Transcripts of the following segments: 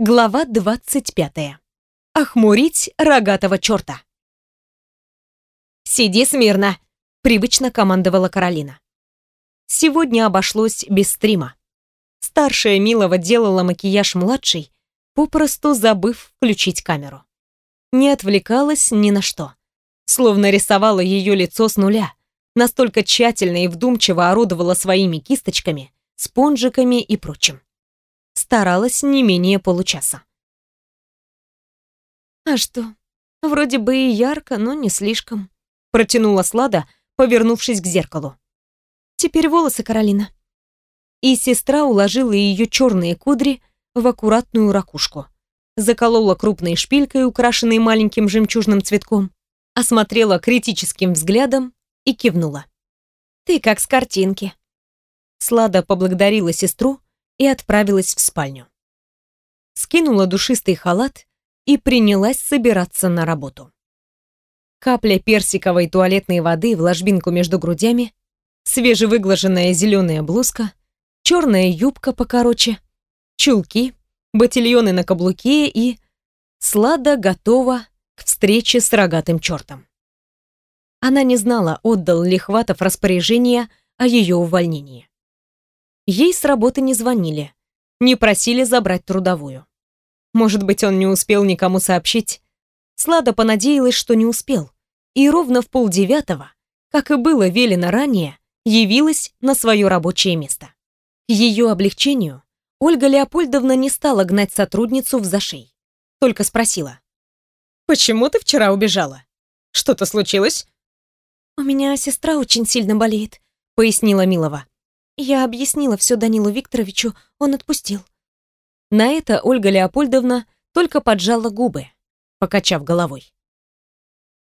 Глава 25. Охмурить рогатого черта. «Сиди смирно!» — привычно командовала Каролина. Сегодня обошлось без стрима. Старшая Милова делала макияж младшей, попросту забыв включить камеру. Не отвлекалась ни на что. Словно рисовала ее лицо с нуля, настолько тщательно и вдумчиво орудовала своими кисточками, спонжиками и прочим старалась не менее получаса. «А что? Вроде бы и ярко, но не слишком», — протянула Слада, повернувшись к зеркалу. «Теперь волосы, Каролина». И сестра уложила ее черные кудри в аккуратную ракушку, заколола крупной шпилькой, украшенной маленьким жемчужным цветком, осмотрела критическим взглядом и кивнула. «Ты как с картинки». Слада поблагодарила сестру, и отправилась в спальню. Скинула душистый халат и принялась собираться на работу. Капля персиковой туалетной воды в ложбинку между грудями, свежевыглаженная зеленая блузка, черная юбка покороче, чулки, ботильоны на каблуке и... Слада готова к встрече с рогатым чертом. Она не знала, отдал ли Хватов распоряжение о ее увольнении. Ей с работы не звонили, не просили забрать трудовую. Может быть, он не успел никому сообщить. Слада понадеялась, что не успел. И ровно в полдевятого, как и было велено ранее, явилась на свое рабочее место. К ее облегчению Ольга Леопольдовна не стала гнать сотрудницу в зашей. Только спросила. «Почему ты вчера убежала? Что-то случилось?» «У меня сестра очень сильно болеет», — пояснила Милова. Я объяснила все Данилу Викторовичу, он отпустил. На это Ольга Леопольдовна только поджала губы, покачав головой.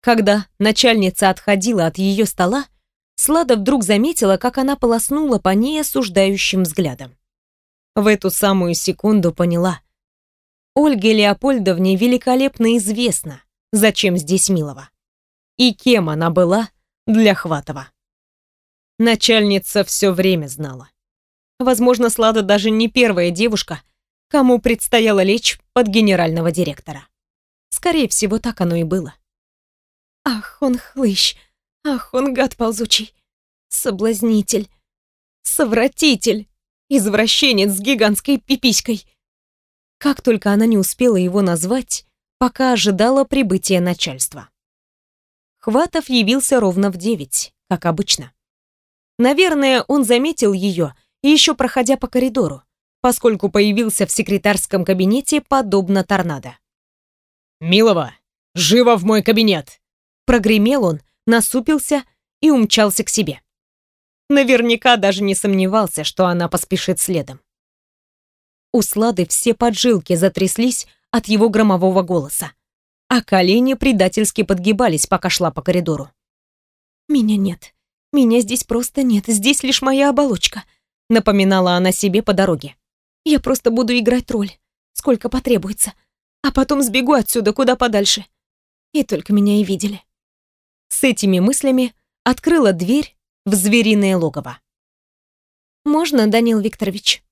Когда начальница отходила от ее стола, Слада вдруг заметила, как она полоснула по ней осуждающим взглядом. В эту самую секунду поняла. Ольге Леопольдовне великолепно известно, зачем здесь Милова. И кем она была для Хватова. Начальница все время знала. Возможно, Слада даже не первая девушка, кому предстояло лечь под генерального директора. Скорее всего, так оно и было. Ах, он хлыщ. Ах, он гад ползучий. Соблазнитель. Совратитель. Извращенец с гигантской пиписькой. Как только она не успела его назвать, пока ожидала прибытия начальства. Хватов явился ровно в девять, как обычно. Наверное, он заметил ее, еще проходя по коридору, поскольку появился в секретарском кабинете подобно торнадо. «Милова, живо в мой кабинет!» Прогремел он, насупился и умчался к себе. Наверняка даже не сомневался, что она поспешит следом. У Слады все поджилки затряслись от его громового голоса, а колени предательски подгибались, пока шла по коридору. «Меня нет. Меня здесь просто нет, здесь лишь моя оболочка», — напоминала она себе по дороге. «Я просто буду играть роль, сколько потребуется, а потом сбегу отсюда куда подальше. И только меня и видели». С этими мыслями открыла дверь в звериное логово. «Можно, Данил Викторович?»